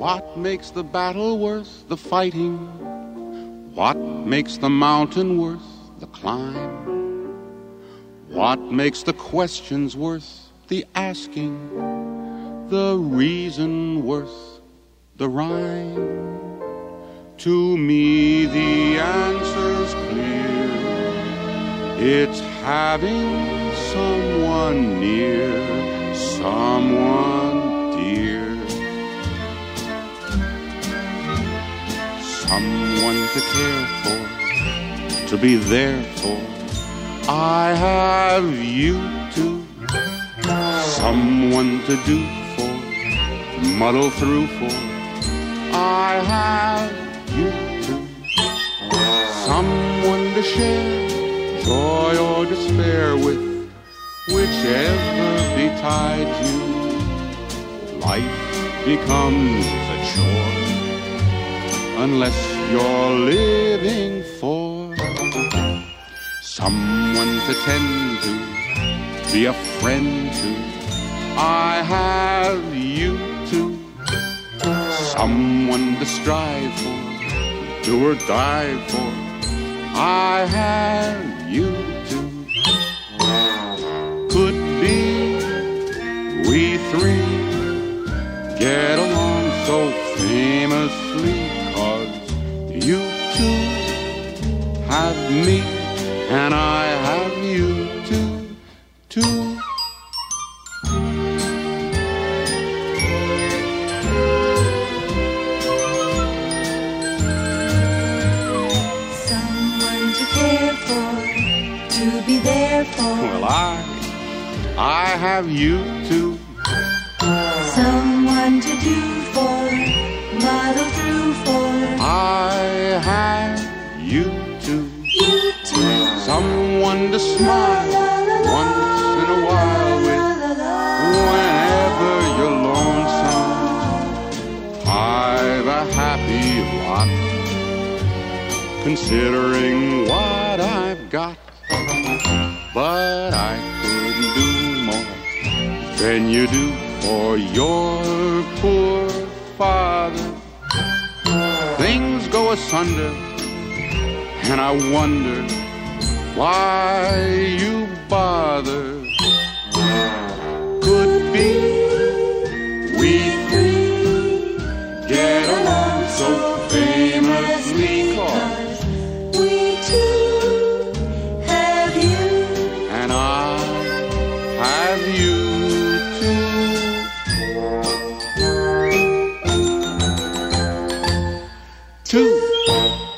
What makes the battle worth the fighting? What makes the mountain worth the climb? What makes the questions worth the asking? The reason worth the rhyme? To me, the answer's clear. It's having someone near, someone to care for, to be there for. I have you two, someone to do for, muddle through for. I have you two, someone to share joy or despair with, whichever betides you. Life becomes a chore unless you're living for someone to tend to, be a friend to. I have you two, someone to strive for, do or die for. I have you two. Could be we three get along so famously you too have me, and I have you too, too. Someone to care for, to be there for. Well, I, I have you too. Someone to do for, Someone to smile once in a while with whenever you're lonesome. I've a happy lot considering what I've got. But I couldn't do more than you do for your poor father. Things go asunder, and I wonder why you bother. Could be we three get along so famously cause, We too have you. and I have you too. Two.